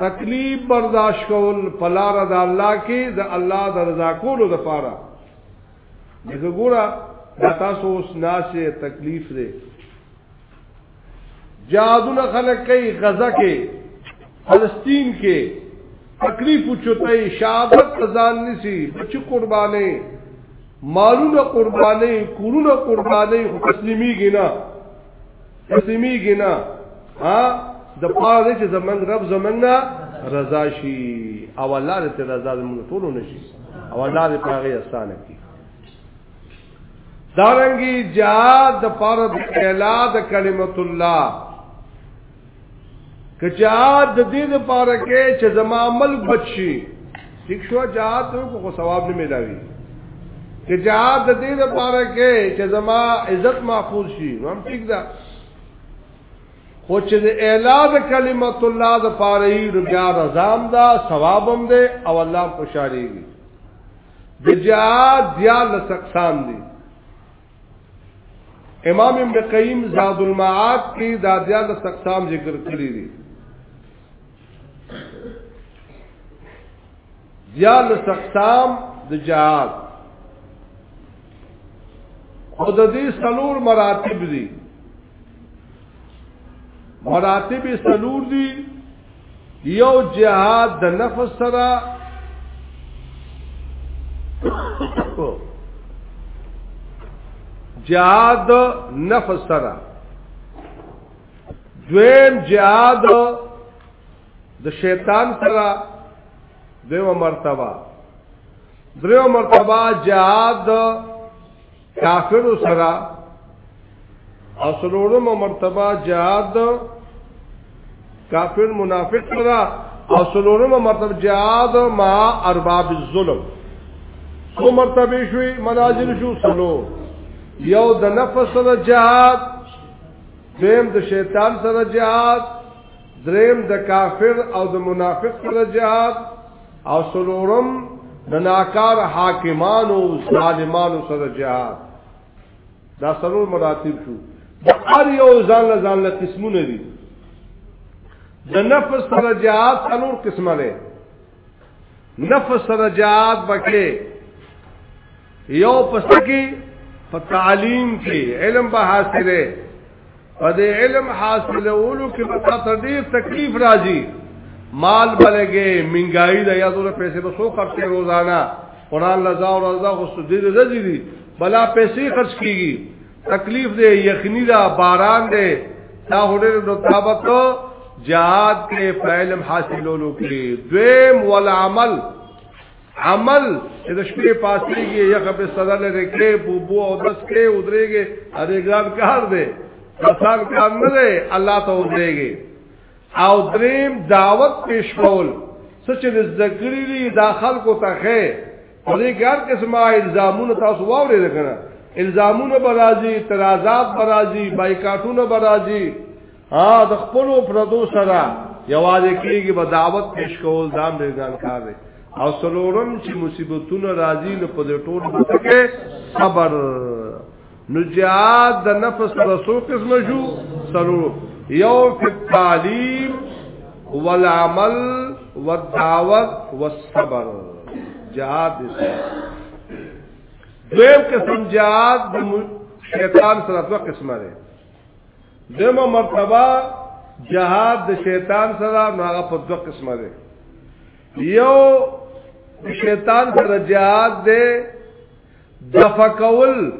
تکلیف برداشت کول پلار د الله کې د الله د رضا کولو د پاره دغه ګوره دا تاسو اوس ناسه تکلیف دی جادونه خلک کوي غزا کې فلسطین کې تکلیف چوتای شهادت ځان نسی بچ قربانې مالونه قربانې کورونه قربانې خو تسلیمي ګنا تسلیمیږي نه ها د پاره چې زمنګ رب زمنګ رضا شي او الله دې رضا زموږ ټول نشي او الله دې پاره احسان کوي دارنګي جهاد د پاره د اعلان د کلمت الله که جهاد د دې لپاره کې چې زما عمل بچي ٹھیک شو جهاد ته کو ثواب نه ملاوي که جهاد د دې لپاره کې چې زما عزت محفوظ شي نو هم ٹھیک ده خو چې د اعلان کلمت الله د پاره یې ربیا رضام دا ثواب هم ده او الله خوشاليږي د جهاد یا لسقسام دي امام ابن قیم زاد المعاد کې دا دیال سقسام ذکر کړی دي دیال سقسام د جهاد خود دې سلور مراتب دي مراتب سلور دی یو جهاد د نفس سره جهاد نفس سره دویم جهاد د شیطان سره دیو مرتبه دریو مرتبه جهاد کافر سرا او سلورم مرتبه جهاد کافر منافق سرا او سلورم مرتبه جهاد ما ارباب الظلم سو مرتبه شوی منازل شو سلو یو د نفس سره جهاد دیم د شیطان سره جهاد دریم د کافر او د منافق سره جهاد او سلورم د ناکار حاکمانو او ظالمانو سره جهاد دا سلور مراتب شو د هر یو ځان له ځان له قسمونه دي د نفس سره جهاد سلور قسمه ده نفس سره جهاد بکې یو پسکی په تعلیم کې علم به حاصله په دې علم حاصلولو کې به تاسو ډیر تکلیف راځي مال بلګې منګای د یادو پیسې به څو خرچ روزانه قران لزا او رضا خو سدي رزي دي بلا پیسې خرچ کیږي تکلیف دے یخنی دا باران دے دا هډر د طابت جهاد کې فعلم حاصلولو کې دویم ول عمل عمل چې د شپې پاسېږي یخ په صدر لري کې بوبو او دس کې ودرېږي هرې ګران کار دی پسان کار نه دی الله ته ودرېږي او دریم دعوت پیش کول سچ د ذکرې دا خلکو ته خیر په دې کې هر قسمه الزامونه تاسو واورې لګنه الزامونه برازي ترازات برازي بایکاټونه برازي ها د خپل پردو سره یوازې کېږي به دعوت پیش کول دام دې ځان کار دی او سلورم چې مصیبتونه راځي نو په دې ټول کې صبر نو جهاد د نفس سره څو قسم شو سلو یو فی تعلیم والعمل والدعوت والصبر جهاد دې دویم قسم جهاد د شیطان سره دوه قسمه ده دمه مرتبه جهاد د شیطان سره نو هغه په دوه قسمه ده یو شیطان سره جهاد ده دفع کول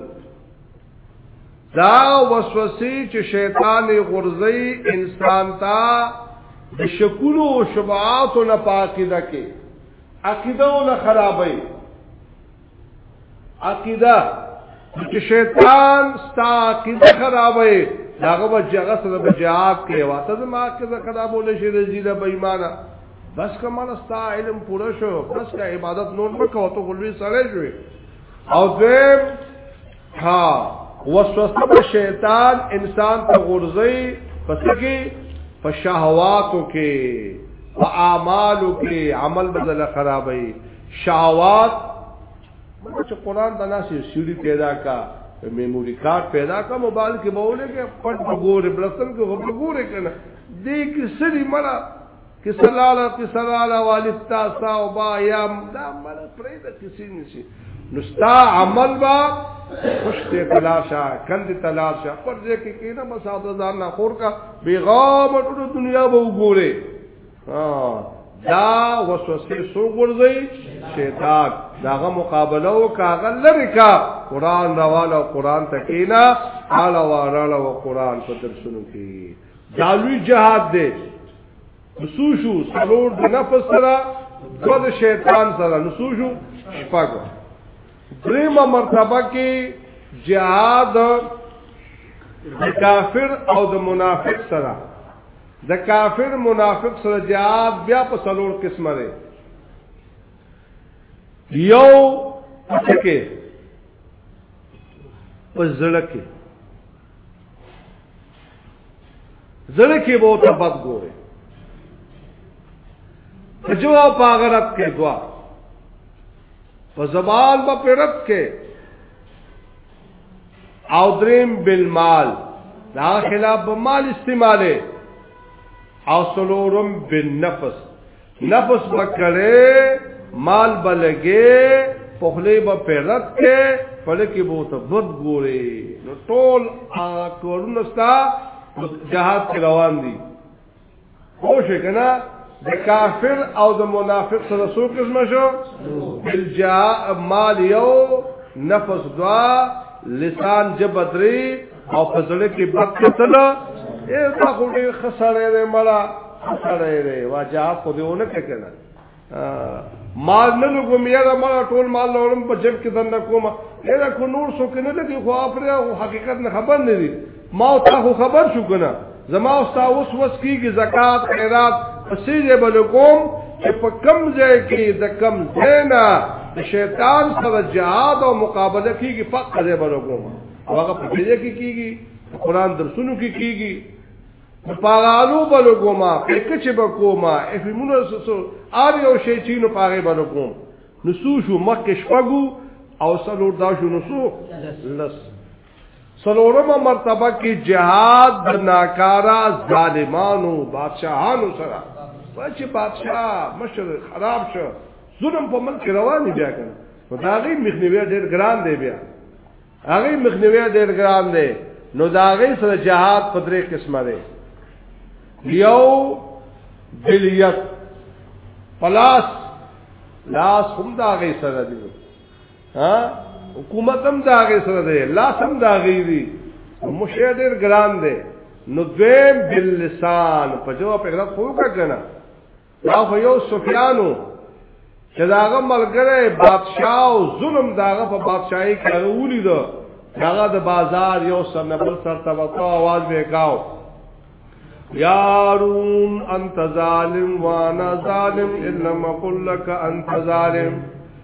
دا وسوسه چې شیطان غرزي انسان ته د شکونو او شبعات نه پاکیده کې عقیده نه خرابې عقیده چې شیطان ستا عقیده خرابې داغه بجغه سره بجاعت کې واته ما عقیده خرابول شي رزيله بېمانه بس که مال ستا علم پوره شو بس که عبادت نور مکو ته غلوی سره شوی او دیم ها وسوسه شیطان انسان ته غورځي پس کې په شهواتو کې په اعمالو کې عمل بدل خرابې شهوات مګر چې قران د ناسې سیړي پیدا کا میموري کارت پیدا کا موبایل کې بوله کې پټ وګوره بلسن کې وګوره کنه دې کې سړي مړه کسلاله کسلاله والستا ساو با یام دا مل پرې د کسی نشي نستا عمل با خوشته تلاشا کند تلاشا پر دې کې کې نه بس اپ ځان نه خور کا بیغام ټول دنیا به وګوره ها دا وسوسه سو ګرځي شیطان داغه مقابله او کاغه لری کا قران راواله قران تکینا اعلی وراله او قران په درسونو کې دالوی جهاد دی نسو شو سلور د نفس سره دو د شیطان سره نسو شو شپاگو دریمه مرتبه کې جهاد د کافر او د منافق سره د کافر منافق سره جهاد بیا په سلور قسمه دی یو پټکه په زړه کې زړه کې به ته بد ګوره په جواب پاغرت کې دوا په زبال په پرت کې او دریم بالمال دا خلاف به مال استعماله او سلورم بالنفس نفس بکړې مال بلګې پخلې به پیرت کې پړکې بو ته بد ګوري نو ټول کورونه ستا جهاد کې روان دي خو شي کنه د کافر او د منافق سره څو قسم شو الجا مال یو نفس دوا لسان جبدری او په زړه کې بد کتل اے دا خو ډېر خسړې دې مړه خسړې دې واجا خو دې ونه کړه مال نه لګوم یا دا مال ټول مال لورم په جیب کې دنه کوم یا دا کو نور سو کنه لګي خو اپره او حقیقت نه خبر نه دي ما او تا خو خبر شو کنه زما او تا اوس وس کیږي زکات خیرات پسې دې بل کوم چې په کم ځای کې د کم زینا د شیطان سره جهاد او مقابله کیږي فقره بل کوم او هغه په دې کې کیږي قران درسونو کې کیږي په پاغالو بلو کوما په کچه به کوما افهمونه سسو ار یو شی چې نو پاغه بلو کوم نو سو شو مکه شپګو او سلور دا شو نو سو لس سلورمه مرتبه کې جهاد د ناکارا ظالمانو بادشاہانو سره چې بادشاہ مشر خراب شو ظلم په ملک روان دی بیا کنه دا غي مخنیوي ډېر ګران دی بیا هغه مخنیوي ډېر ګران دی نو دا غي سره جهاد په درې قسمه دی یو بلیت پلاس لاس هم دا غي سره دی ها حکومت هم دا غي سره دی لاس هم دا غي دی مشه ډېر ګران دی نو دویم باللسان په جواب په غلط خو کا کنه دا خو یو سفیانو چې داغه ملګری بادشاہ او ظلم داغه په بادشاہي کې غوولي دو داغه د بازار یو سنبل سر ته وتا आवाज وکاو یارون انت ظالم وانا ظالم الا ما قل لك انت ظالم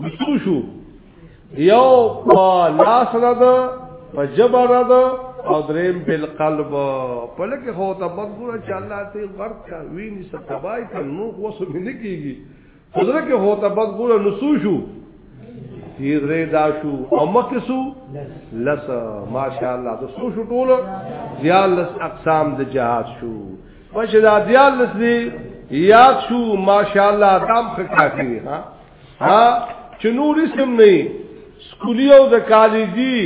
مستو شو یو په لاس را ده په جبه را ده او دریم بل قلب په لکه خو ته بګوره چې الله ته غرق کا ویني ستبای ته نو وسو نه کیږي حضرت کې هو ته بګوره نسو شو تیر ری دا شو او مکه سو لس ماشاء الله د سو شو ټول دیال لس اقسام د جهاد شو مشه دا دیال لس دی یاد شو ماشاء الله دام خکافی ها ها چې نور اسم نه سکولی او د کالجی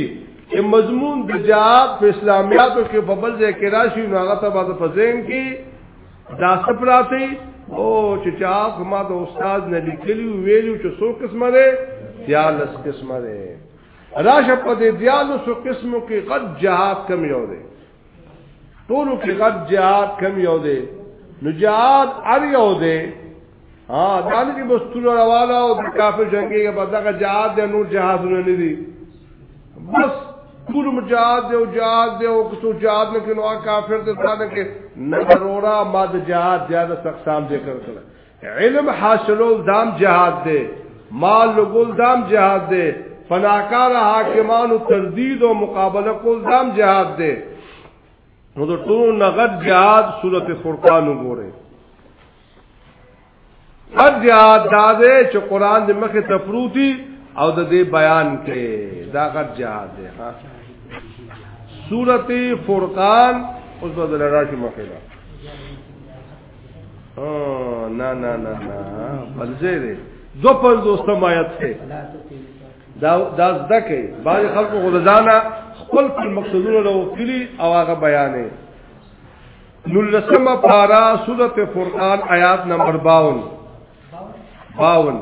چې مضمون د جهاد په اسلامیاتو کې په بل ځای کې راشي نو هغه ته به په ذهن کې دا سپراتی او چې چا ما د استاد نه لیکلی ویلو چې څو قسمه ده یا لس قسمه ده راشه په دې دیالو څو قسمو کې غد جهاد کم یو ده ټولو کې غټ جهاد کم یو دی نو جهاد ار یو دی ها دانه کې بس تور راواله او د کافر جنگي په دغه جهاد د نور جهادونه نه دي بس ټول مجاهد دی او جهاد دی او کسو جهاد نه کینو کافر ته ځان کې نه ضرورا ما د جهاد زیاده اقسام ذکر کړل علم حاصلول دام جهاد دی مال لګول دام جهاد دی فناکار حاکمانو تردید او مقابله کول دام جهاد دی نو د ټول نغد جهاد صورت فرقان وګوره هر جهاد دا دی چې قران د مخه تفروتی او د دې بیان کې دا غد جهاد دی ها صورت فرقان اوس بدل راشي مخه او نه نه نه نه بلځه دې دو پر دوستم آیات ته دا دا زده کوي باج خلکو غلزانه خپل خپل مقصدونه له وکړي او هغه بیانې نلسمه پارا سورته فرقان آیات نمبر 52 باون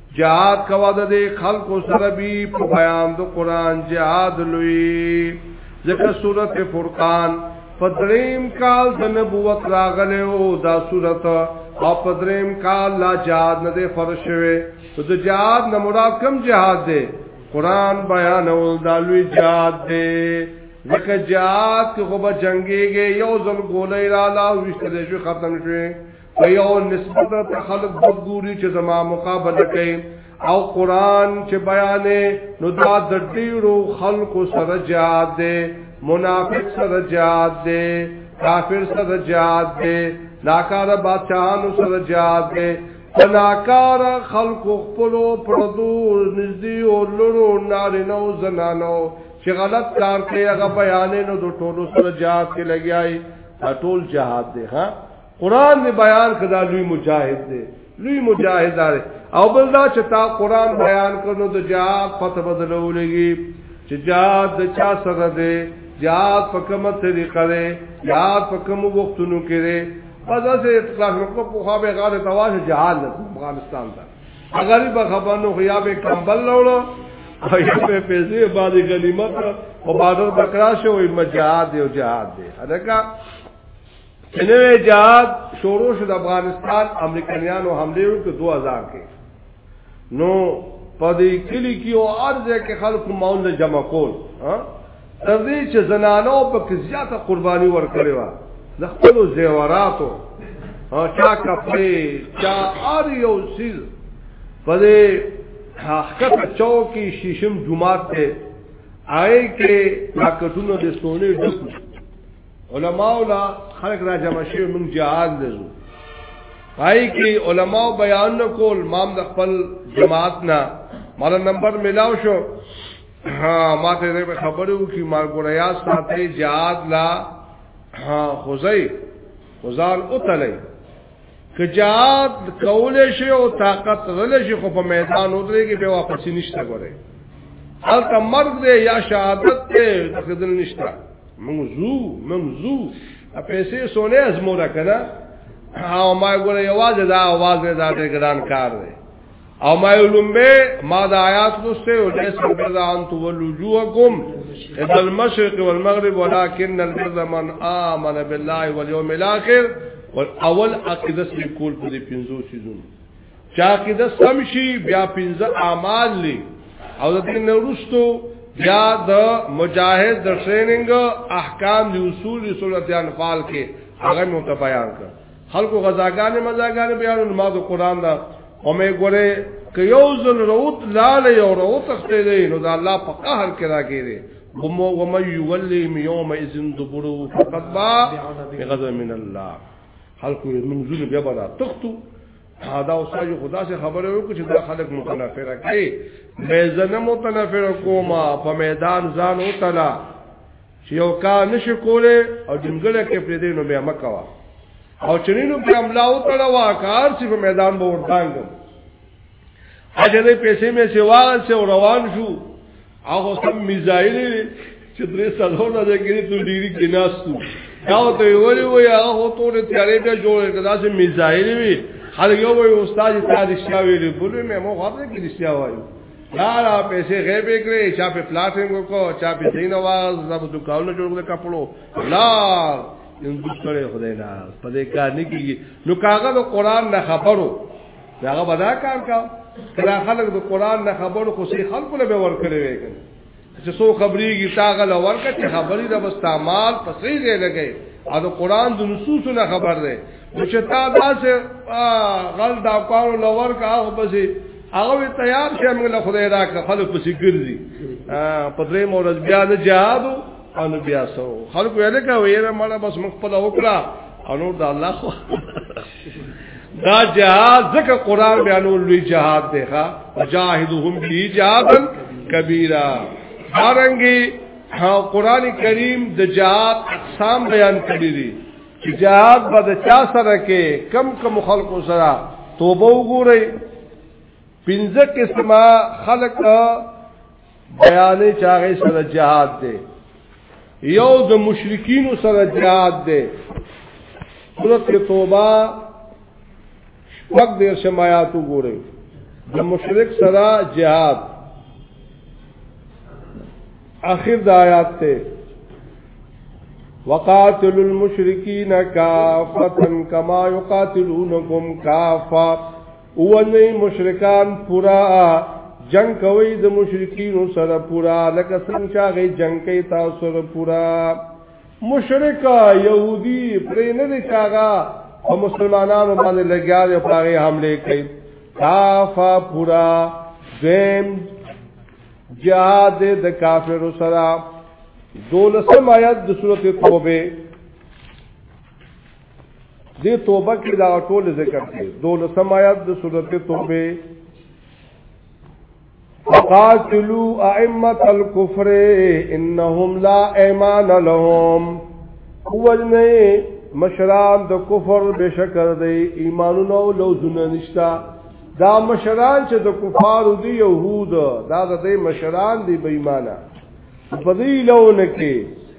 جهاد کوا د دې خلکو سره بي په بیان د قران جهاد لوی ځکه سورته فرقان په دریم کال د نبوت راغله او دا سورته او په دریم کال لا جهاد نه دی فرض شوی نو د جهاد نه مراد کم جهاد دی قران بیان او د لوی جهاد دی ځکه جهاد کې خو به جنگيږي یو ځل ګولې را لا وشته شو ختم شوی په یو نسبت ته خلق بد ګوري چې زما مقابله کوي او قران چې بیانې نو دا د ډیرو خلکو سره جهاد دی منافق سره جهاد دی کافر سره جهاد دی ناکاره بادشاہانو سره جهاد دی پناکار خلق خپلو پردو نزدی او لورو نارینو زنانو چې غلط کار کوي هغه بیانې نو د ټولو سره جهاد کې لګیای ټول جهاد دی ها قران دی بیان کدا لوی مجاهد دی لوی مجاهد دی او بل دا چې تا قران بیان کړو د جهاد پته بدلولېږي چې جهاد د چا سره دی جهاد په کومه طریقه دی جهاد په کومو وختونو کې دی پس اسه اختلاف وکړو په خو به غاړه تواش جهاد د افغانستان دا اگر به خبرنو خو یا به کمبل لوړو او یا به پیسې باندې غنیمت او بادر بکرا شو او مجاهد او جهاد دی هدا نوې جهاد شروع شو د افغانستان امریکایانو حمله وکړه 2000 کې نو په دې کلی کې او ارزه کې خلکو ماون له جمع کول ها تر دې چې زنانو په کې زیاته قرباني ورکړې و د خپل زیوراتو او چا کپړې چا ار یو سیز په دې حقیقت چوکي شیشم جمعات ته آئے کې طاقتونو د سونه ډکو علماء لا خلق را جمع شوی مونږ جهاد لزو پای کې علماء بیان کول مام د خپل جماعت نه مال نمبر ملاو شو ها ما ته دې خبرو کې مال ګوریا ساتي جهاد لا ها خوځي خوځال او تلې که جهاد کول شي او طاقت رل شي خو په میدان ودرېږي به واپس نشته ګوره هلته مرګ دی یا شهادت دی خدل نشته منزو منزو پیسې سونه ازموره کړه او ما ګوره یوازې دا आवाज نه دا ډېر ګران کار دی او ما لومبه ما د آیات لسته او د سبب ان تولجوکم ابن المشرق والمغرب ولكن البر من آمن بالله واليوم الاخر اول عقیده سره کول په دې پنځو سيزونو چا عقیده سم شي بیا پنځه اعمال لې او د دې نورستو بیا د مجاهد د ټریننګ احکام دی اصول دی صورت انفال کې هغه مو ته بیان کړ خلکو غزاګانې مزاګانې بیانول ما د قران دا او مې ګوره که یو ځل روت لاله یو روت تخته دی نو دا الله په قهر کې راګی دی ومو ومن یولیم یوم اذن دبرو فقط با بغضب من الله خلکو من ذل بیا بنا تختو دا اوساجو خدا سے خبره وکړو چې دا خلک متنفره کوي مې زنه متنفره کوما په میدان ځان وتلا چې یو کار نشي کوله او جنګل کې پرې دې نو بیا مکوا او چنینو په املا او تړه واکار چې په میدان به ورتانګ اجلې پیسې مې سیوال سے روان شو هغه سم میزایل چې درې سالو نه دګری ته ډیری کې ناستو دا ته ویلې وای هغه ته ته تیارې بیا جوړې کدا چې میزایل وی خلک یو وای استاد ته دې شاوې لري بلې مې مو خاطر کې دې شاوې دارا پیسې غیب کړې چا په پلاټینګ وکړو چا په دین واز زب دکانو جوړ کړ کپړو لا ان دستره خدای نه په دې کار نه کیږي نو کاغه د قران نه خبرو هغه بدا کار کا کله خلک د قران نه خبرو خو سي خلکو له ور کړې وي چې څو خبرېږي تاغه لور کا چې خبرې د مستعمال په صحیح دی لګي او د قران د نصوصو نه خبر دی چې تا داسې غل دا کار لور کا هغه بسې هغه تیار شه موږ له خدای راکړه خلک پسې ګرځي په درې مورز بیا نه جهاد او نو بیا سو خلک ویل کا ویره مړه بس مخ په وکړه او نور د الله خو دا جهاد ځکه قران بیانول لوی جهاد دی ښا مجاهدهم به جهادن کبیره دارنګي قران کریم د جهاد اقسام بیان کړی دي چې جهاد به د چا سره کې کم کم خلکو سره توبه وګورئ پنځه قسمه خلک بیانې چاغې سره جهاد دی یو د مشرکین سره جهاد دی سورت توبه شپږ دیر شمایات وګورئ د مشرک سره جهاد اخر د آیات ته وقاتل المشرکین کافتا کما یقاتلونکم کافا اوونی مشرکان پورا جنگ کوي د مشرکین سره پورا لکه څنګه چې هغه جنگ کوي تاسو سره پورا مشرک يهودي پرې نه دي چاغا او مسلمانانو باندې لګیا دي په هغه حمله کوي کافا پورا زم جهاد د کافر سره دولسم آیات د سورته توبه دې توبه کې دا ټول ذکر کړي دولسم آیات د سورته توبه فقاتلوا ائمه الكفر انهم لا ايمان لهم وجنه مشران د کفر بشکر دی ایمانونه او لوزونه نشتا دا مشران چې د کفارو دی يهود دا د دې مشران دی بېمانه په دې لونه کې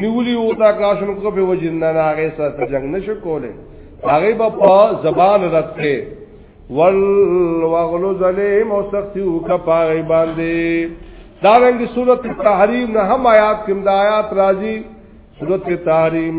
نیولی او تا کلاشن کو په وجنه هغه سره جنگ نشو کوله هغه به په زبان رد کې ول وغلو ظلم او سختی او کپای باندې دارنګ صورت تحریم نه هم آیات کوم د آیات راځي صورت تحریم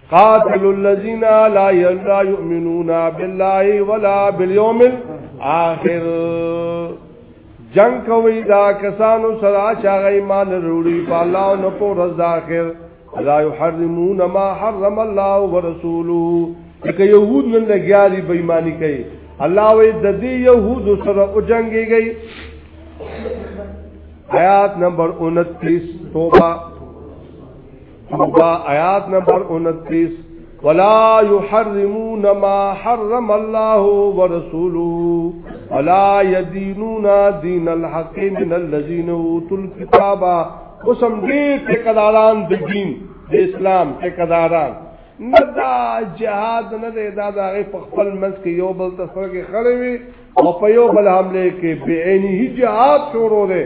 قاتل الذين لا يلا يؤمنون بالله ولا باليوم الاخر جنگ کوي دا کسانو سره چې هغه ایمان وروړي په الله او په ورځ د اخر لا يحرمون ما حرم الله ورسوله لکه يهود نن لګیاري بېماني کوي الله وې د دې يهود سره او جنگيږي آیات نمبر 29 توبه توبه آیات نمبر 29 ولا يحرمون ما حرم الله ورسوله ولا يدينون دين الحق من الذين اوتوا الكتاب قسم دې ټکداران د دین د اسلام ټکداران نه دا جهاد نه دی دا د هغې په خپل منځ کې یو بل ته سره کې خړې وي او په یو بل حمله کې بې عیني جهاد شروع دی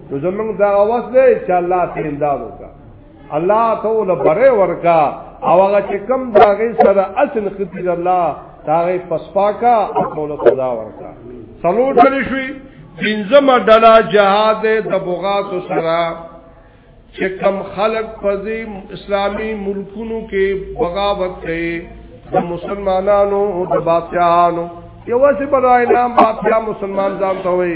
نو زمونږ دا اوس دی چې الله ته امداد وکړه الله ته ول بره ورکا او هغه چې کم داغه سره اصل خدای الله داغه پسپاکا او ول خدا ورکا سلو ټل شوی پنځم ډلا جهاد د بغات سره چې کم خلق پزې اسلامی ملکونو کې بغاوت کوي د مسلمانانو او د باطیانو یو څه بلای نام باطیا مسلمان ځان ته وي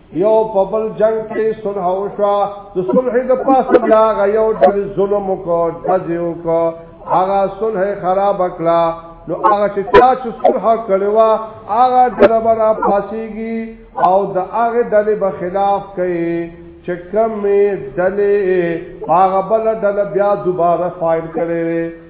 یو په بل جنگ کې صلح وشو د صلح د پاسه بیا غيو د ظلم کو تزيو کو هغه صلح خراب کړه نو هغه چې چا چې صلح کړوا هغه دربره پاسيږي او د هغه ډلې به خلاف کوي چې کمې ډلې هغه بل ډله بیا دوباره فایل کړي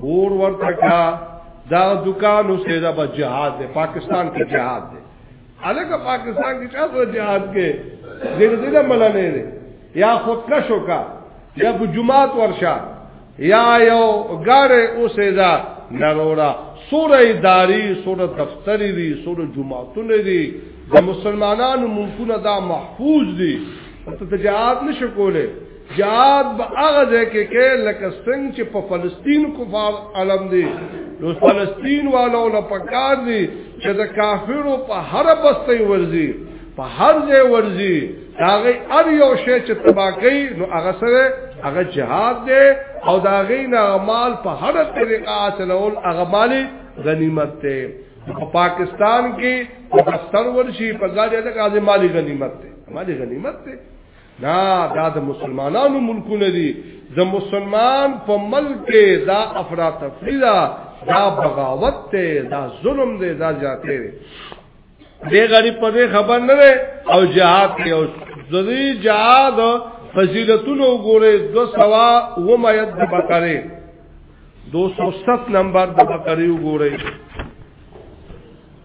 اور ورته کا دا دکان اوسه دا به جهاد دی پاکستان کې جهاد دی الګ پاکستان کې چا سره جهاد کې دغه دې مل نه دی یا خودکش وکا یا په جمعات ورشا یا یو غاره اوسه دا نرورا سوره اداری سوره دفتری دی سوره جمعاتونه دی د مسلمانانو ملکونه دا محفوظ دي ته جهاد نشو کوله جهاد به هغه ځای کې کې لکه څنګه چې په فلسطین کفار علم دي نو فلسطین والو له پکار دي چې د کافرو په هر بسته ورزي په هر ځای ورزي داغه ار یو شی چې تباکی نو هغه سره هغه جهاد دی او داغه نه مال په هر طریقه حاصلول هغه مالی غنیمت دی په پاکستان کې په دفتر ورشي په ځای د غازی مالی غنیمت دی مالی غنیمت دی دا دا د مسلمانانو ملکونه دي د مسلمان په ملک دا افراط تفریدا دا بغاوت ته دا ظلم دی دا جاته دی دې غریب په دې خبر نه دی او جهاد دی او ځدی جهاد فضیلتونو ګوره دو سوا و مید د بقره 207 نمبر د بقره ګوره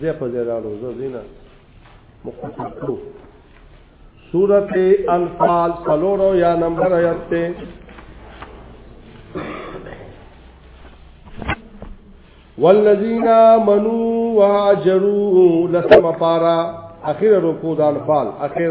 ځای په ځای لاړو زه زینه مختصر کړو سورت انفال سلورو یا نمبر آیت ته والذین آمنوا وهاجروا لسم پارا اخر رکوع د انفال اخر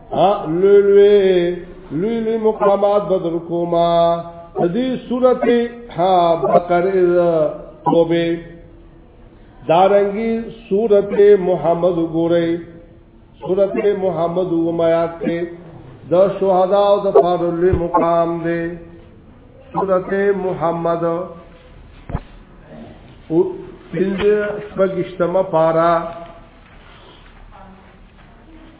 لوی لوی لوی لوی مقامات بدر کوما دې صورت ها بقره توبه دارنګي صورت محمد ګورې صورت محمد ومات کې د شهدا او د فارل مقام دې صورت محمد او پنځه پګشتمه پارا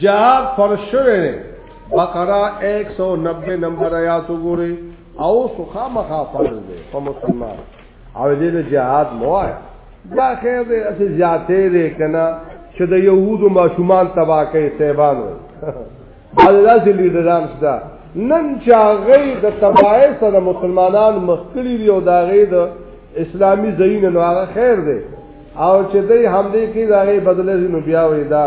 جهاد فرض شوه دی بقره 190 نمبر آیات وګورئ او سخا مخا فرض دی په مسلمان او دې د جهاد موایا دا خیر دې اسې زیاتې دې کنه چې د يهودو ماشومان تبا کوي سیبانو الله دې لیدلان شته نن چا غي د تبای سره مسلمانان مخکلي دی او دا غي د اسلامی زین نو هغه خیر دی او چې دې همدې کې دا غي بدلې نو بیا وې دا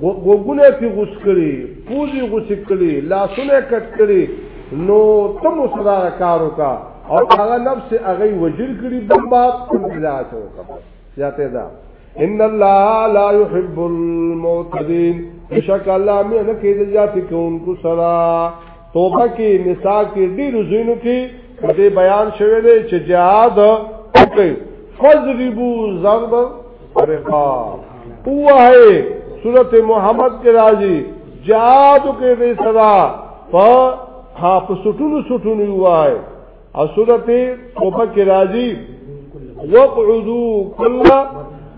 غوګونه پی غوس کړي پوزي غوس کړي لاسونه کټ کړي نو ته مو صدا کارو کا او هغه نفس هغه وجر کړي بمبات لا شو زیاته ده ان الله لا يحب المعتدين بشک الله مې نه کېږي ذات کوونکو سره توبه کې نساء کې ډیرو زینو کې دې بیان شوی دی چې جهاد وکړي فضربو ضرب رقاب اوه سورت محمد کې راځي جهاد کې دې صدا په ها په سټونو سټونو وای او سورت توبه کې راځي وقعدو کل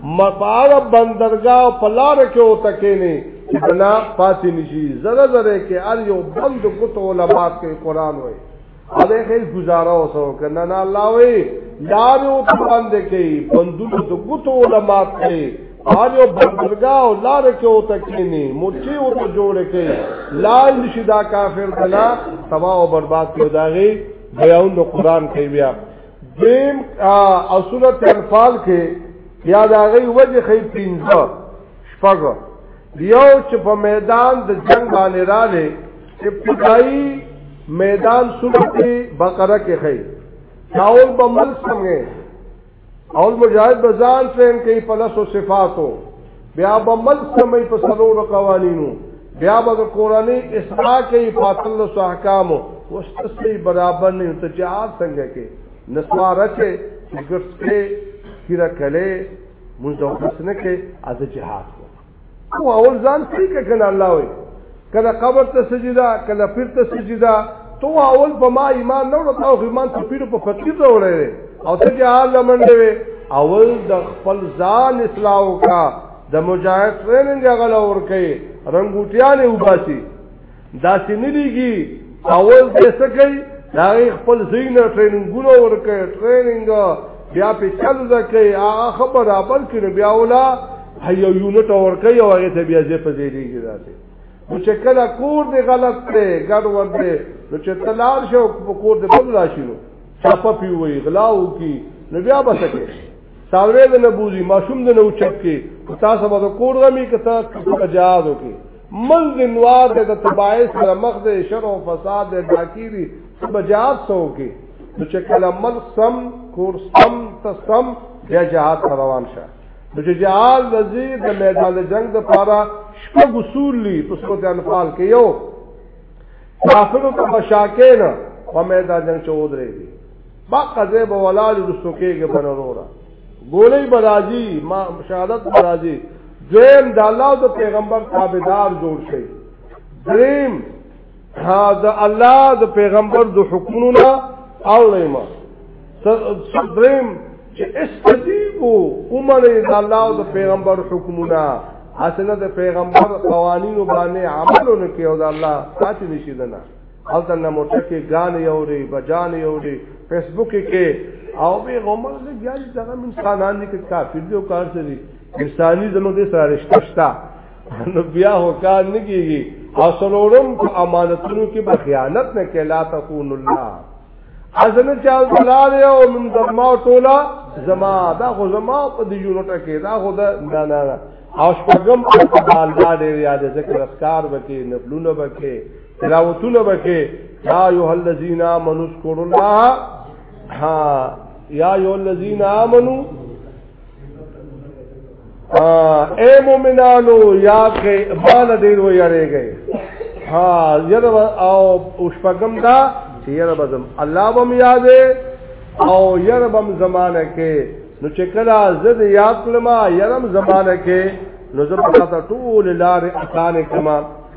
مطار بندرگاه پلار کې او تکینه بنا پاتې نشي زره زره کې ار یو بند کوته علماء کې قران وای هغه خیر گزاره اوسو کنه نه الله وای لار او تبند کې بندونو د کوته علماء کې هر یو بندرګاه او لار کې او تکینی موچی او ته جوړ کې لال نشي دا کافر دلا تباہ او برباد کړو داغي بیاون نو قران کې بیا دیم او سورۃ انفال کې یا داغي وجه خې پینځه شپږ یو چې په میدان د جنگ باندې راغې ابتدایي میدان سورۃ بقره کې خې چاول بمل څنګه او مجاهد بزان ټرین کوي په لاسو صفاتو بیا به مل سمې په سلوړو قوانینو بیا به قرآنی اصلاح کوي په تل سو احکامو وسته برابر نه ته جهاد څنګه کې نسواره کې ګرځ کې کیرا کله موږ د وسنه کې از جهاد او اول ځان سړي کړه الله وي کله قبر ته سجدا کله پیر ته سجدا تو اول په ما ایمان نه وړو او ایمان ته پیر په فقیر راوړې او ته چې حال منډه وي اول د خپل ځان اصلاح وکا د مجاهد ټریننګ غل اور کوي رنگوټیانه وباسي دا سینریږي اول دې څه کوي دا خپل زین ټریننګونه ورکړي ټریننګ بیا په چل زکه هغه خبر اول کړي بیا ولا هيو یونټ ورکړي او هغه ته بیا ځې په دې دیږي راته نو چې کله کور دې غلط دی ګډ ور دی نو چې تلار شو په کور دې بل راشي نو چاپه پیوي غلاو کی نو بیا بسکه ساروی د نبوزي ماشوم د نو چک کې تاسو به کور غمي کته جهاد وکي من زنوار دې د تباہی سره مخ دې شر او فساد دې ډاکی دي بجاب سو کې نو چې کله مل سم کور سم تسم بیا جهاد روان شه نو چې جهاد لذي د میدان جنگ د پاره شپږ اصول لي په سورۃ انفال کې یو کافرو ته بشاکه نه په میدان جنگ چودري دي با قضې به ولال رسو کېږي بنورورا ګولې برازي ما شهادت برازي دویم د الله او د پیغمبر تابعدار جوړ شي دریم ها د الله د پیغمبر د حکمونو نه اورم دریم چې استجیبو عمره د الله او د پیغمبر حکمونه حسنه د پیغمبر قوانینو باندې عملونه کوي او د الله ساتي نشي دنه هلته نه موټکې ګانې اوري بجانې اوري فیسبوک کې او به غومر دې ګیاج دغه انسانان دي کې کافر دي او کار سری انساني زموږ دې سره رشتہ شته نو بیا هو کار نه کیږي او سلورم په امانتونو کې به خیانت نه کې لا تكون الله ازنه چا دلال او من دما ټولا زما دا خو زما په دې جوړه ټکه دا خو دا نه نه نه او شپږم په دال دا ډېر یاد ذکر اسکار وکي نبلونه وکي تلاوتونه بکې یا ایه الذین آمنوا اذکروا الله ها یا ایه الذین آمنوا اے مومنانو یا کہ بال دیر و یارے گئے ہاں یر او اشپگم دا چې یر بزم الله بم یادې او یر بم زمانه کې نو چې کله زد یاد کلمه یرم زمانه کې نو زه په تاسو ټول لارې اسانه کما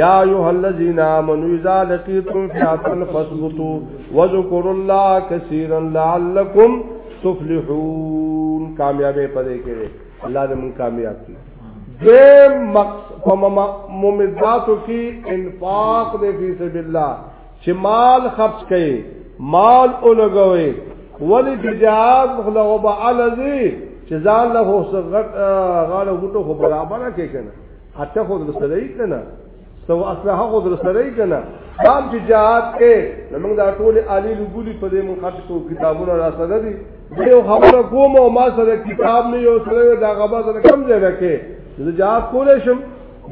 یا ایها الذین آمنوا اذا لقیتم فئه فثبتوا وذكروا الله كثيرا لعلكم تفلحون کامیابې پدې کې الله دې مون کامیاب کړي دې مقصد ممداتو کې انفاق دې فی سبیل الله چې مال خرج کړي مال اولګوي ولی تجارت خلغو به الذی چې ځان له غټ غاله غټو خو برابر کې کنه اته خو در سره یې کنه سو اصله خو در سره یې کنه قام چې جهاد کې موږ دا ټول عالی لګولي په دې مونږ خاطر ټول کتابونه را سره دي یو خبره کوم او ما سره کتاب نه یو سره دا غبا سره کم ځای راکې زه جهاد کولې شم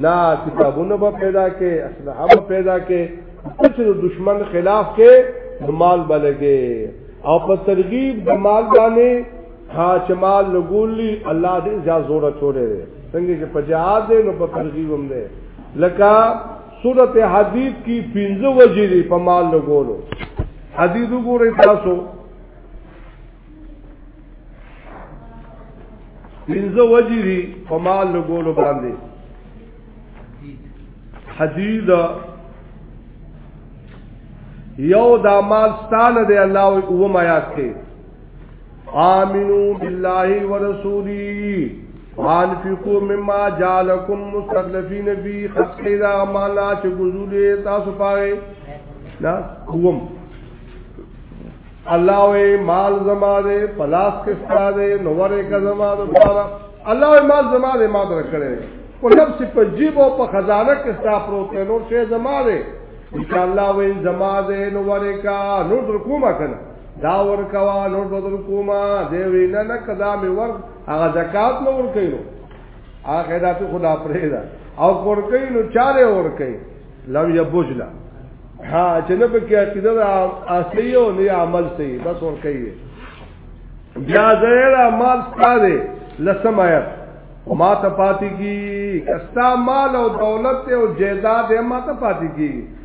لا کتابونه به پیدا کې اصله به پیدا کې چې دشمن خلاف کې مال بلګې او په ترغیب د مال باندې ها چې مال لګولي الله دې ځا زور چورې دې څنګه چې په جهاد دې نو په ترغیب هم دې لکه صورت حدید کی پنځه وجې دې په مال لګولو حدید وګورئ تاسو پنځه وجې دې په مال لګولو باندې حدید یو دا مال ستانه دی الله او ما یاد کړي آمنو بالله ورسولی وانفقو مما جعلکم مستخلفین فی خلق دا مالا چې گزولی تاسو پاره نا قوم الله وی مال زما دے پلاس کستا دے نور ایک زما دے پارا الله وی مال زما دے ما در کرے او نفس په جیب او په خزانه کې ستا پروت دی نور شی زما دی ان شاء الله وی زما دی نو ورکا نور در کومه کنه دا ورکوا نور بدل کوما دی وینا نه کدا می ور هغه زکات نو ور کینو هغه دا ته خدا پرې دا او ور کینو چاره ور کین لو یبوجلا ها چې نه په کې عقیده دا اصلي او نه عمل سي بس ور کوي بیا زړه مال ستاره لسم آیت ما ته پاتې کی کستا مال او دولت او جیداد ما ته پاتې کی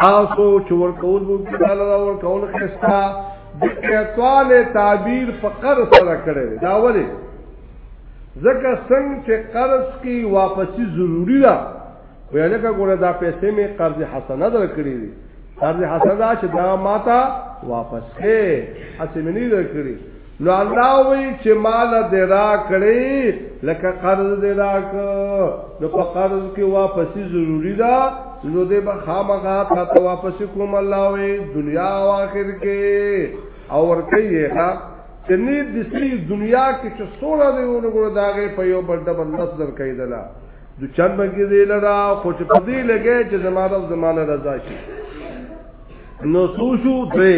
تاسو چې ورکول مو کړل دا ورکول خستا د اطوال تعبیر فقر سره کړی دا ولی ځکه څنګه چې قرض کی واپسی ضروری ده ویل کا ګوره دا پیسې می قرض حسنه درکړي دي قرض حسنه چې دا ماته واپس کې اسې منی درکړي نو الله وی چې مال دې را کړې لکه قرض دې را کړ نو په قرض کې واپسی ضروری ده نو دې به خامخا تا ته واپس کوم الله وی دنیا او آخر کې او ورته یې ښا چې نه د سری دنیا کې چې سوره دې ورګور داغه په یو بل ډبل نس در کیدلا د چند بګې دې لرا خو چې په دې لګې چې زماره زمانه رضا شي نو سوشو دوی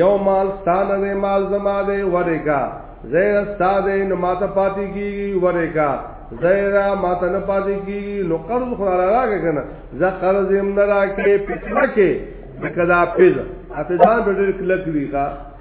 یو مال ستانه دی مال زما دی ورکا زیر ستا دی نو ما ته پاتې کیږي ورکا زیر ما ته نه پاتې کیږي نو قرض خو راغی کنه زه قرض هم نه راکې پښه کې کدا پیز اته ځان به ډېر کلک وی کا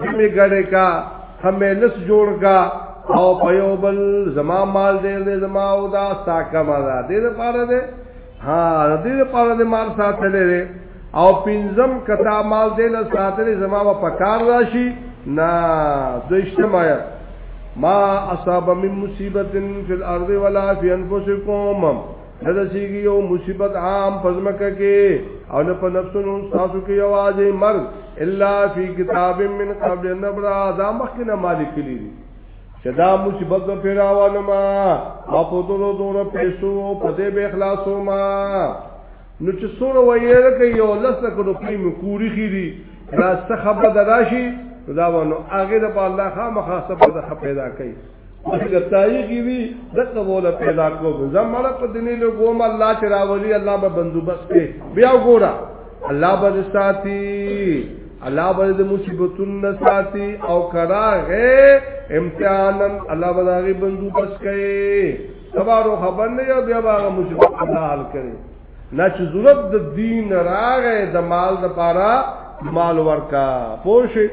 دمه ګړې کا همې لس جوړ کا او په یو بل زما مال دې دې زما او دا ستا کما دا دې لپاره دې ها دې لپاره دې مال ساتلې او پنځم کتا مال دې له ساتلې زما په پکار راشي نا دوشتمایا ما اصاب من مصیبت فی الارض ولا فی انفسکم نه رسیږي یو مصیبت عام پزمکه کې او نه په نفسونو تاسو کې یوازې مرګ الا فی کتاب من قبل نبرا دا مخکې نه مالک کلی دي چې دا مصیبت به پیراوانه ما او په دورو دورو پیسو په دې به اخلاصو ما نو چې سور وایره کې یو لسته کړو په مکوري خېری دا څه خبره دراشي دا ونه هغه د الله خامخا سبب پیدا کوي اګه تایږي وی دغه مولا پیدا کو زمړه په دني له ګوم الله چې راولي الله به بندوبست کې بیا ګورا الله به ساتي الله به د مصیبتونو نه ساتي او کراغه امتحانن الله به داغي بندوبست کوي سبارو خبر نه یو بیا هغه مصیبت الله حل کوي نه چې ضرورت د دین راغې د مال د پاره مال ورکا پوه شي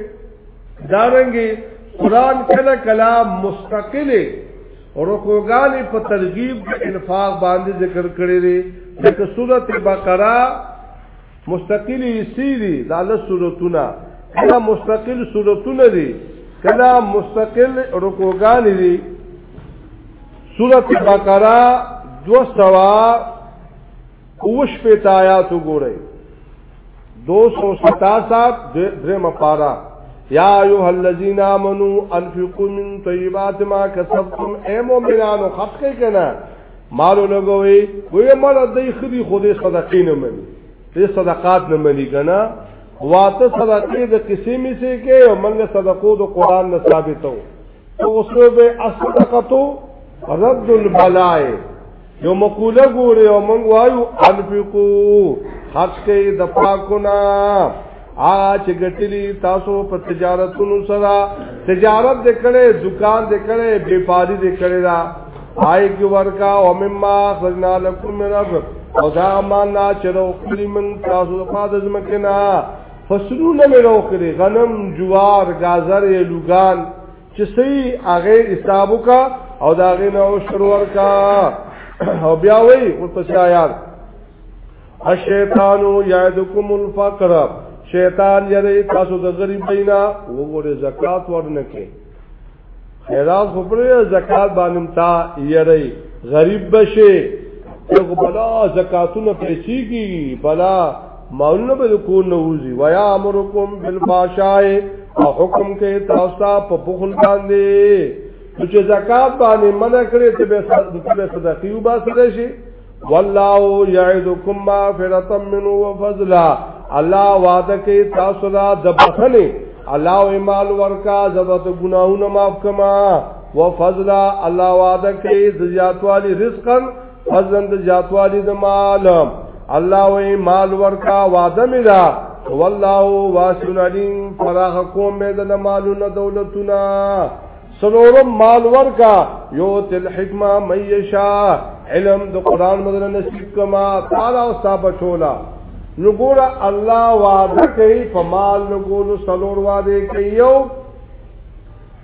دارنګي قران کله کله مستقله رکوګانی په ترغیب د انفاق باندې ذکر کړی دی لکه سورت بقره مستقلی سیری د الله سورتونه کله مستقل سورتونه دي کله مستقل رکوګانی دي سورت بقره 200 اوش په تایات وګورئ 277 درم پارا یا ایها الذین آمنو انفقوا من طیبات ما کسبتم اے مومنانو خرج کړئ کنه مالو لګوي وې مال دای خدي خوده صدقې نه مني دې صدقات نه مني کنه واته صدقې د قسم سي کې او موږ صدقو د قران نه ثابتو تو اوسو به اصدقتو رد البلائے یو مقوله ګوري او مونږ وایو انفقو خرج کړئ د پاکونه آج ګټلی تاسو په تجارتونو سره تجارت دې کړې دکان دې کړې بیپاری دې کړې دا آی کی ورکا او مما خرجنا لكم من رب او دا مان لا چرو کلی من تاسو په د زمکنا فصلونه مې روکړي غنم جوار گازر لوګان چې سي هغه حساب وکا او دا هغه نو شروع ورکا او بیا وی ورپسې آیات الشیطان یعدکم الفقر شیطان یری تاسو د غریبینا وګوره زکات ورنکه خیرات خو پر زکات باندې تا یری غریب بشه یو بلا زکاتونه پیسې کی بلا مالونه به د کور نه وځي ويا امرکم بالفحشاء او حکم کوي تاسو ته په بخل باندې چې زکات باندې منع کړی ته به صدقه صدقه وبا سره شي والله يعدكم مغفرة منه وفضلا الله وعده کوي تاسو ته د بخنه الله مال ورکا زبط ګناونه معاف کما وفضلا الله وعده کوي زیاتوالی رزقا فضلن د زیاتوالی د مال الله وی مال ورکا وعده می دا والله واسن علیم فراخ کوم می د مالونه دولتونه سلورم مال ورکا یو تل حکمه میشا علم د قران مدن نصیب کما تعالی او صاحب چولا نګور الله وعده کوي په مال نګور سلور وعده کوي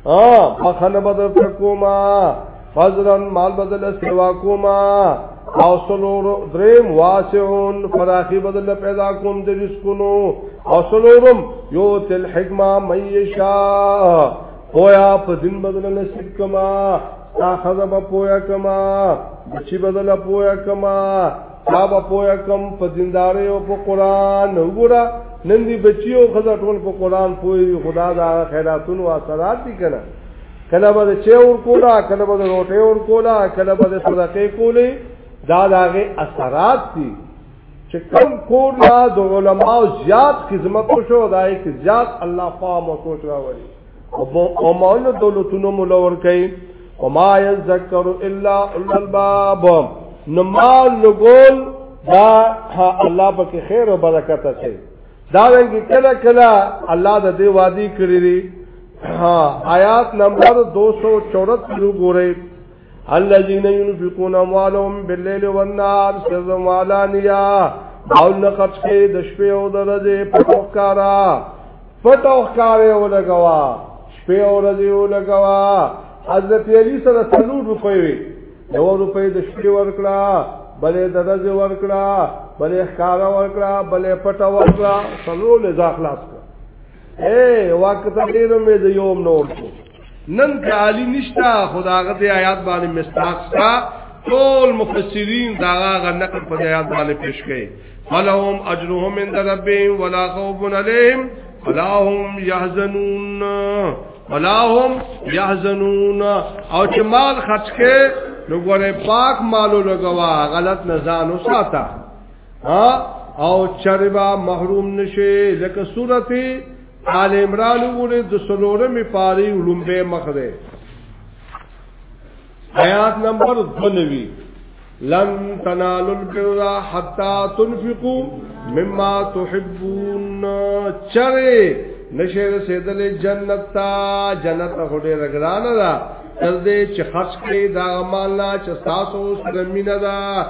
ها بخنه بدل کوما فضلا مال بدل سوا کوما او سلور دریم واسعون فراخی بدل پیدا کوم د رزقونو او سلورم یو تل حکمه میشا پویا په دین بدل نصیب کما تا خذب پویا کما بچی بدل پویا کما دا به پویا کم په دینداري او په قران وګوره نن دی بچیو خزه ټول په قران پوی خدا دا خیراتونو اثرات دي کنه کله به چې ور کولا کله به روټه ور کولا کله به صدقه کولې دا داغه اثرات دي چې کم کور لا د علماو زیات خدمت وشو دای کی زیات الله پام او کوټ راوړي او مول دولتونو ملور کوي وما يذكر الا اولو الباب نو مال لګول دا الله پکې خیر او برکت اچي دا ویږي کله کله الله د دې وادي کړی دی آیات نمبر 234 ګورئ الذين ينفقون اموالهم بالليل والنهار سرا وعلانيا او نقد کې د شپې او د ورځې په وکارا پټو کارې ولګوا شپې او ورځې ولګوا حضرت علی سره سلوټ روپې وي یو روپې د شپې ورکړه بلې د ورځې ورکړه بلې ښکارا ورکړه بلې پټه ورکړه سلو له ځخلاص اے وخت ډیرو مې د یوم نور شو نن که علی نشتا خداغه د آیات باندې مستحق تا ټول مفسرین دا غا نقل په آیات باندې پیش کړي فلهم اجرهم عند ربهم ولا خوف عليهم ولا هم يحزنون ولا هم يحزنون او چې مال خرج کړي نو ګوره پاک مالو لګوا غلط نزان وساته او چربا محروم نشي لکه سورته آل عمران وګوره د سلورمې پاره لومبه مخ ده آیات نمبر 92 لن تنالوا البر حتا تنفقوا مما تحبون چره نشه رسیدل جنت تا جنت هډه رګرانه ده تر دې چې خرج کړي دا مال نه چې تاسو سره مینه ده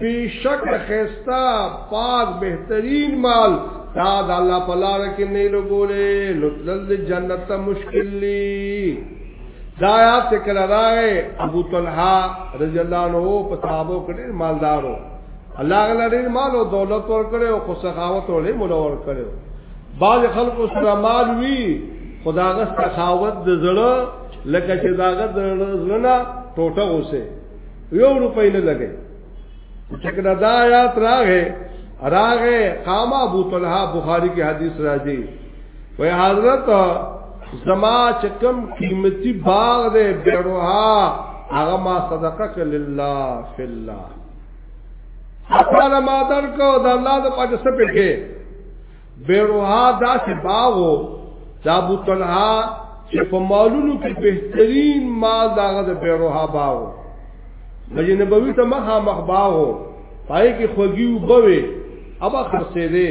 بیشک خیستا پاک بهترین مال دا د الله په لار کې نه لګولې نو تل جنت ته مشکل لی دا آیات ذکر راغې ابو طلحه رضی الله عنه په صحابه کې مالدارو الله غلا دې مال او دولت ور کړو او خو سخاوت ولې مول ور کړو بعض خلکو سره مال وی خداغه سخاوت د زړه لکه چې داغه د زړه ټوټه اوسه یو روپۍ نه لګي چې کله دا آیات راغې راغې قام ابو طلحه بخاری کې حدیث راځي وای حضرت زما چې کم قیمتي باغ دې بیروها هغه ما صدقه کړ لله فی الله اقال ما درکو دا الله د پاک سپه کې بیروها داسې باغو د ابو طلحه چې په مالونو کې بهترین مال داغه د بیروها باغو مجه نبوي ته مخه مخ باغو پای کې خوږي وبوي ابا خرڅې دي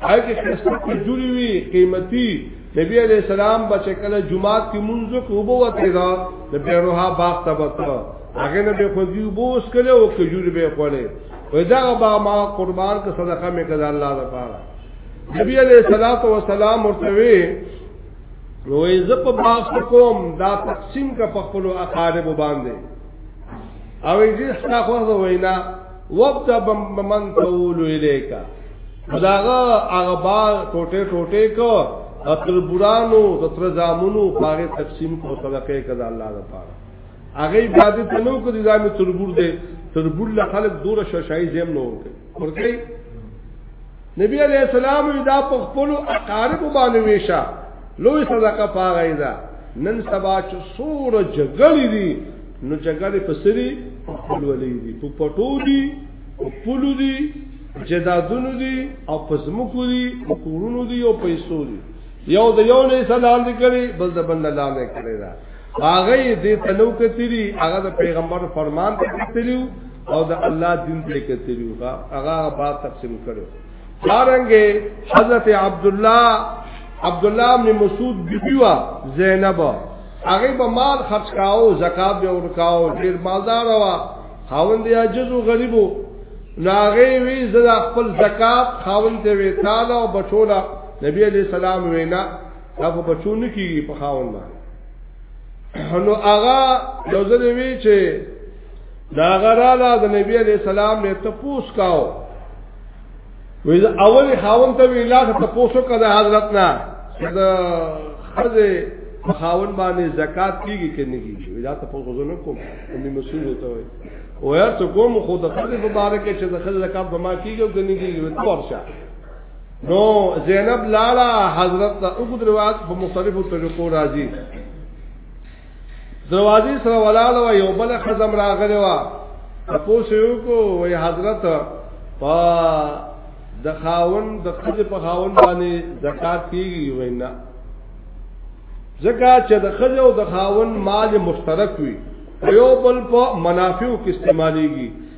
پای کې خرڅې کې جوړي وي قیمتي نبی علیہ السلام بچ کله جمعات کې منځ کو بوته دا د بیروها باغ ته هغه نه به خوږي بوس کله او کجور به خوړې وې دا با ما قربان که صدقه مې کړه الله لپاره نبی عليه الصلاه والسلام ورته نوې ز په باغ کوم دا تقسیم کا په خپل اقارب باندې او دې ستا خو زه وینا وقت بمن تول الیکا داغه هغه باغ ټوټه ټوټه کو اتر بورانو تر زامنو پاره تقسیم کو صدقه کړه الله لپاره هغه عبادت ته نو کړی دا مې تربور دی تربور له خلق دور شوشای زم نو ورته نبی علیہ السلام دا په خپل اقارب باندې ویشا لوی صدقه پاغی دا نن سبا چې سور جګړې دي نو جګړې په سری خپل ولې دي په پټو دي په پلو دي جدادونو دي او په زمکو دي په کورونو دي او پیسو دي یو د یو نه سلام دي کړي بل د بل نه لامه کړي دا هغه دې تلو کتلی هغه د پیغمبر فرمان ته کتلی او د الله دین ته کتلی هغه باب تقسیم کړو دارنګه حضرت عبد الله عبد الله بن مسعود بیبیوا زینب هغه به مال خرج کاو زکات به ورکاو ډیر مالدار وا خاوند یا جزو غریبو ناغه وی زړه خپل زکات خاوند ته وی تعالی او بچولا نبی علیہ السلام وینا دا په بچو نه کیږي په خاون باندې نو هغه یو ځل وی چې دا غراله د نبی علی السلام نه تپوس کاو وې اول خاون ته وی لا تپوسو کړه حضرت نه دا خزه خاون باندې زکات کیږي کې نه کیږي دا تپوسو نه کوم امي مسعود ته وی او یا ته کوم خود خزه مبارک چې د خزه زکات به ما کیږي او کني کیږي ورشه نو زینب لالا حضرت ته وګدرواز په مختلفو طریقو راځي دروازې سره ولاله و یو بل خزم راغلی و تاسو یو کو وی حضرت په د خاون د خځ په خاون باندې زکات کیږي وینا زکات چې د خځ او د خاون مال مشترک وي یو بل په منافعو کې استعماليږي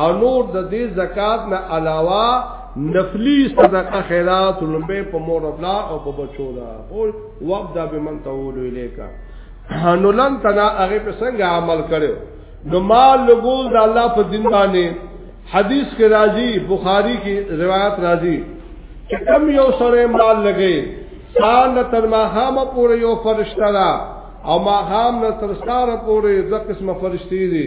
او نور د دې زکات نه علاوه نفلی صدقه خیرات لمبه په مور افلا او په بچو دا او وابدا بمن تول الیکا نو لن تنا هغه په څنګه عمل کړو نو مال لګول د الله په دین باندې حدیث کې راځي بخاری کې روایت راځي چې کم یو سره مال لګي سان تر ما هم پورې یو فرشتہ او ما هم تر ساره پورې د قسمه فرشتي دي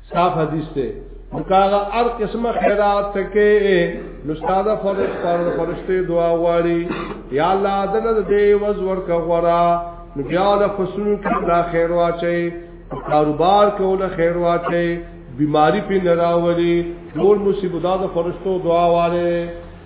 صاف حدیث ته مکاغه ار قسمه خیرات تکې نو استاد فرض پر فرشته دعا غواړي یا الله دغه دې وز ورکا غورا نو بیا له فسلو کې دا خیر واچي کاروبار کوله خیر واچي بیماری په نراولي ټول مصیبتات فرشتو دعا والے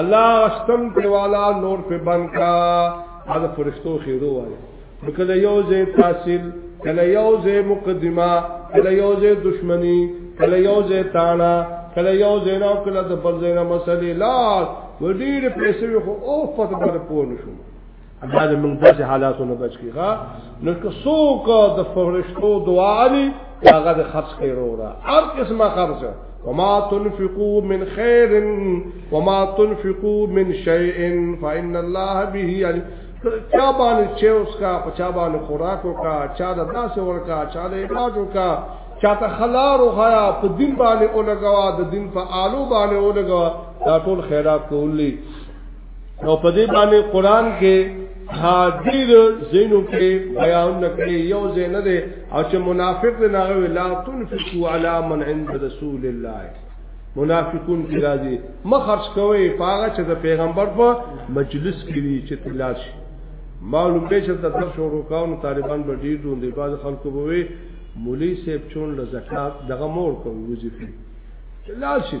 الله استم په والا نور په بنکا هغه فرشتو خیرو وایي کله یو ځای تحصیل کله یو ځای مقدمه کله یو ځای دشمنی کله یو ځای تانا کله یو ځای نو کله د بل ځای نه مسلې لا وډیر پیسې خو او پته بر پوه نشو الله دې موږ داسې حالاتو نه بچ کړي ها نو که څوک د فرشتو دعا علي هغه د خرج کوي وروره هر قسمه خرج وما تنفقوا من خير وما تنفقوا من شيء فإن الله به عليم چا باندې چې اوس کا پچا باندې خوراک وکا چا د داسې ورکا چا د علاج وکا چا ته خلار وخایا په دین باندې اولګوا د دین په آلو باندې اولګوا دا ټول خیرات کولی نو په دې باندې قران کې حاضر زینو کې بیان نکړي یو زین نه او چې منافق نه ناغوي لا تنفقوا علی من عند رسول الله منافقون کی راضی مخرج کوي پاغه چې د پیغمبر په مجلس کې وی چې تلاش معلوم به چې د درس او رکاون طالبان به ډیر دوند بعض خلکو به وي مولوی صاحب چون له زکات دغه مور کوي وظیفه تلاش شي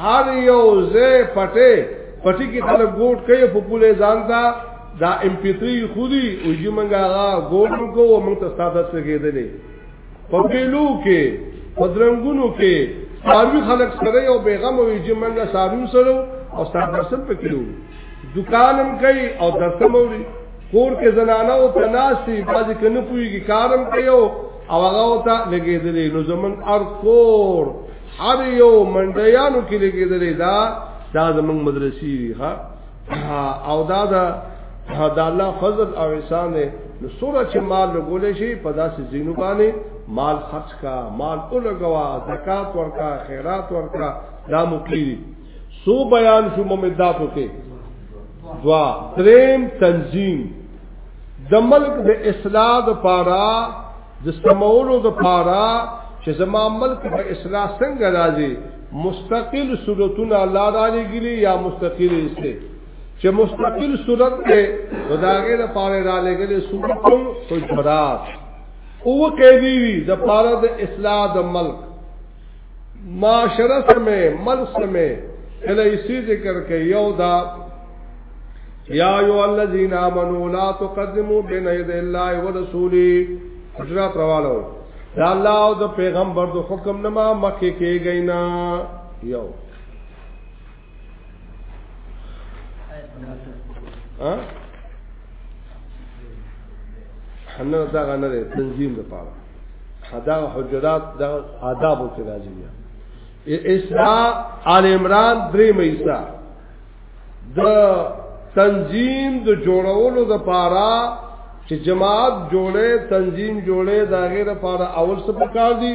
هر یو زه پټه پټی کې خلک ګوټ کوي په پوله ځان ته دا ایم پی 3 خودي او جی منګه هغه ګوټ کو او موږ ته ساده څه کېدلې په پیلو کې پدرنګونو کې ساروی خلک سره یو بیغم او جی منګه سارو سره او ساده سم پکلو دکانم کوي او درسم وړي کور کې زنانه او تناسي باز کې نه پويږي کارم کوي او هغه او ته لګېدلې نو زمون ار کور هر یو منډیانو کې لګیدلې دا دا زمنګ مدرسې دي ها او دا دا دا الله فضل او احسان دی نو سوره چې مال لګولې شي په داسې زینو باندې مال خرج کا مال اولګوا زکات ورکا خیرات ورکا دا مقیری سو بیان شو ممداتو کې دوا دریم تنظیم د ملک د اصلاح لپاره د سمولو د پاره چې زما ملک په اصلاح څنګه راځي مستقل صورتونه الله را لګلی یا مستقل استه چې مستقل صورت ته وداګه د پاره را لګلی صورت کوم حجرات او کې دی د پاره د اصلاح د ملک معاشره سمه مل سمه کله اسی ذکر کې یو دا یا ایو الذین آمنو لا تقدمو بین ید الله و رسولی حجرات روالو دا الله او د پیغمبر د حکم نه ما مخکې کېږي نه یو ها حنا دا غنه ده تنظیم لپاره حدا حجرات دا آداب او راځي اسراء آل عمران درې مېسا د تنظیم د جوړولو د پاره چې جماعت جوړه تنظیم جوړه دا غیر لپاره اول څه پکار دي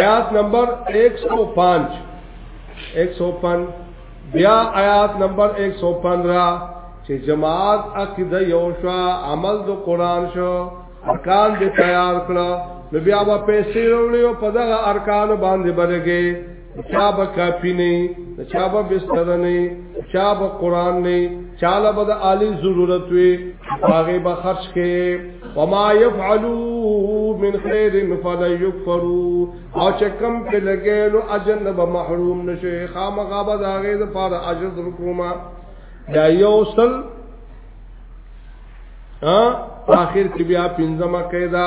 آیات نمبر 105 105 بیا آیات نمبر 115 چې جماعت عقیده یو شو عمل د قران شو ارکان دې تیار کړو نو بیا به پیسې وروړي او په دغه ارکان باندې بلګي چا به کافی نه چا به بستر نه چا به قران نه چاله به د عالی ضرورت وي هغه به خرج کړي وما يفعلوا من خير فلا يكفروا او چې کم په لګېلو اجر نه به محروم نشي خامخا به دا غي د پاره اجر درکوما دا یو سل ا اخر کې بیا پنځمه قاعده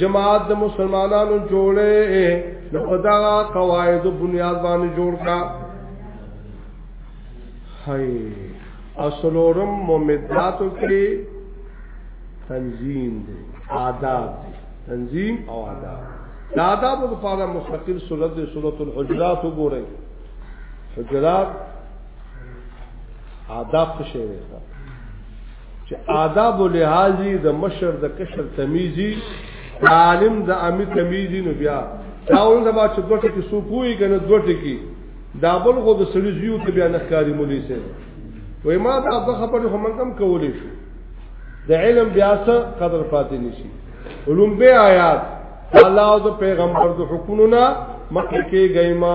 جماعت د مسلمانانو جوړې نو دا قواعد بنیاد باندې جوړ کا هاي اصلورم ممداتو کې تنظیم دي آداب دي تنظیم او آداب دا آداب په پاره مستقل صورت دي صورت الحجرات وګورئ حجرات آداب څه شی دی چې آداب او لحاظي د مشر د کشر تمیزي عالم د امي تمیزي نو بیا دا ورته با چې دوټه کې سو کوی کنه دوټه کې دا بل خو د سړي زیو ته بیا نخکاری مولي سي وای ما دا د خبرې هم کم کولې شو د علم بیا څه قدر پاتې نشي علوم به آیات الله او پیغمبر د حکمونو نه مخکې کېږي ما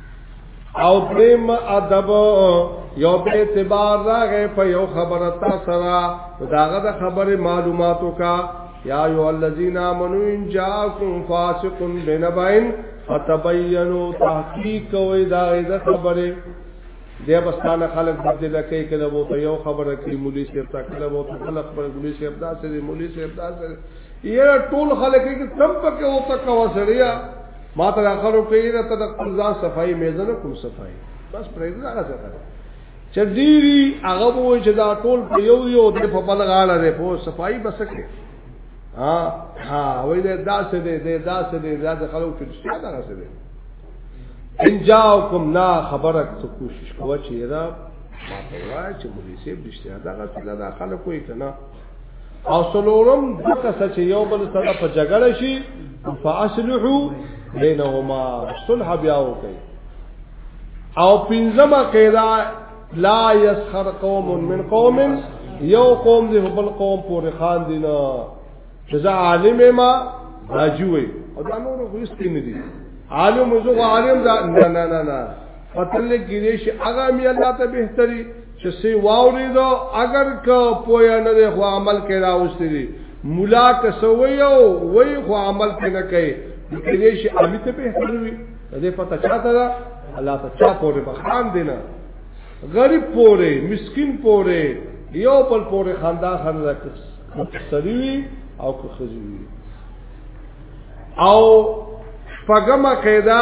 او دریم ادب یو به اعتبار راغې په یو خبره تا سره داغه د خبره معلوماتو کا یا ایو الذین آمنو ان جاءکم فاسق بنبئن فتبینوا تحقیق کوي دا د خبره دی بستانه خلق بدل کوي کله وو ته یو خبره کوي مولوی صاحب تا کله وو ته خلق پر مولوی صاحب دا سره مولوی صاحب دا سره یې ټول خلک کې تم پکې وو ته کا وسړیا ما ته اخرو کوي دا ته د خپل ځان صفائی میزنه کوم صفائی بس پرې دا هغه څه کوي چې ډیری هغه وو چې دا ټول په یو یو د په بل غاړه ده په صفائی بس کې ها ها وای دا داسې دې دې داسې دې دا د خلکو چې څه دا داسې دې ان جاءکم نا خبرک ته کوشش کوه چې را ما ته وای چې مولوی صاحب دشته دا غسل دا خلکو یې کنه او سلورم دغه چې یو بل سره په جګړه شي فاصلحو بینهما صلح بیا وکي او پنځمه قاعده لا يسخر قوم من قوم یو قوم دی بل قوم پورې خان دي نه چې زه عالم ما راجوي او دا نور خو هیڅ نه دي عالم زه عالم دا نه نه نه پتل نه کیږي چې هغه می الله ته بهتري چې سی واوري دو اگر که پویا نه دی خو عمل کې راوستي دي مولا که سوي او وای خو عمل کې نه کوي کیږي چې امی ته بهتري وي دې پته چاته ده الله ته چا پورې بخان دینا غریب پورې مسكين پورې یو بل پورې خندا خندا سړي او که خزي او شپګه ما قاعده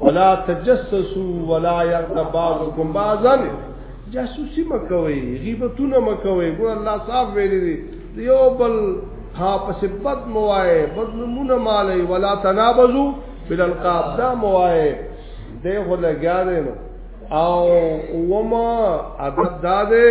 ولا تجسسوا ولا يغتب بعضكم بعضا جاسوسی مکوي غیبتونه مکوي ګور الله صاحب ویلي دي یو بل ها پس بد موای بد نمونه مالي ولا تنابزو بل القاب دا موای دی خو لګیا دی نو او وما ادب دا دی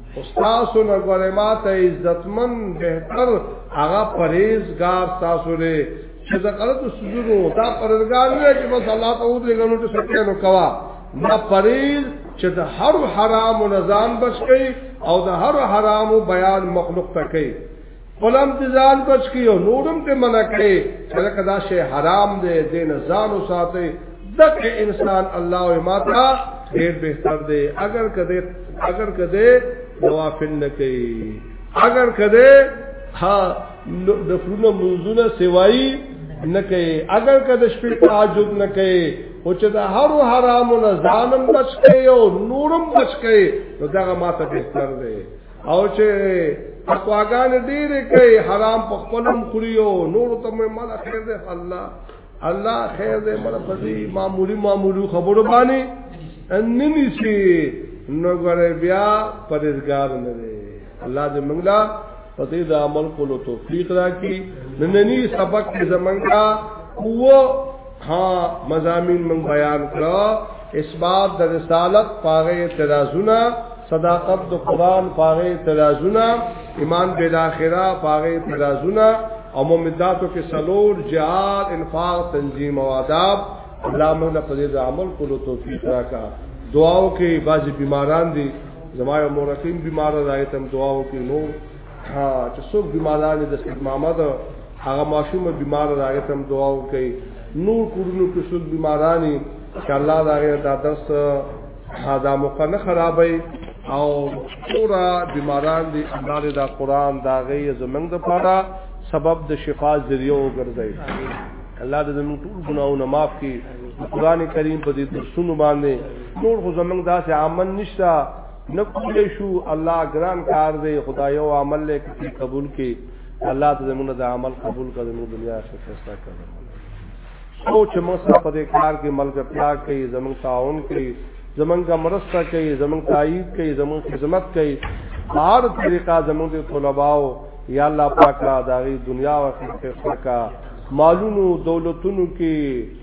استاسو نه غره ماته عزتمن بهتر هغه پرهیزګار تاسو لري چې د غلط سجودو دا پرهیزګار نه چې بس الله ته ودرې غنو ته سکه نو کوا دا پرهیز چې د هر حرام نظام بچ کړي او د هر حرام بیان مخلوق ته کوي خپلم ځان بچ کیو نورم ته منع کړي چې کدا شی حرام دی دین ځان وساتي دغه انسان الله او ماتا ډیر بهتر دی اگر کده اگر کده نوافل نه کوي اگر کده ها د فرونو منځونه سوای نه کوي اگر کده شپې تهجد نه کوي او چې دا هر حرامو نه ځانم بچ کړي او نورم بچ کړي نو دا ماته بهتر دی او چې تقواګان ډېر کوي حرام په خپلم خوري او نور ته مې مال خیر ده الله الله خیر دې مړ پدی معمولی معمولی خبرو باندې اننی سي نو غره بیا پرېزګار نه دی الله دې موږ لا پدې د عمل کولو توفیق راکړي نننی سبق زمنګا هو ها مزامین من بیان کړو اثبات د رسالت پاغه اعتراضونه صداقت د قران پاغه اعتراضونه ایمان بالاخره پاغه اعتراضونه او ممداتو کې سلور جهاد انفاق تنظیم او آداب الله موږ په دې عمل کولو توفیق راکا دعاو کې بعضی بیماران دي زمای مورکین بیمار راځي تم دعاو کې نو ها چې څوک بیماران دي د سید محمد هغه ماشوم بیمار راغی تم دعا وکي نور کورونو کې څوک بیمارانی چې الله دا غیر دا درس دا موقع نه خرابې او پورا بیماران دي الله دې دا قران دا غي زمنګ د پاره سبب د شفا ذریعہ وګرځي الله دې زموږ ټول ګناهونه معاف کړي قران کریم په دې درسونو باندې نور خو زمنګ داسې عمل نشته نه کولې شو الله ګران کار دی خدای یو عمل له کې قبول کې الله دې موږ د عمل قبول کړي موږ دنیا څخه فیصله کړو سوچ موږ سره په دې کار کې ملګرتیا کوي زموږ تعاون کوي زموږ مرسته کوي زموږ تایید کوي زموږ خدمت کوي هر طریقه زموږ طلباو یا الله پاک دا دنیا او آخرت کې فرقا مالونو دولتونو کې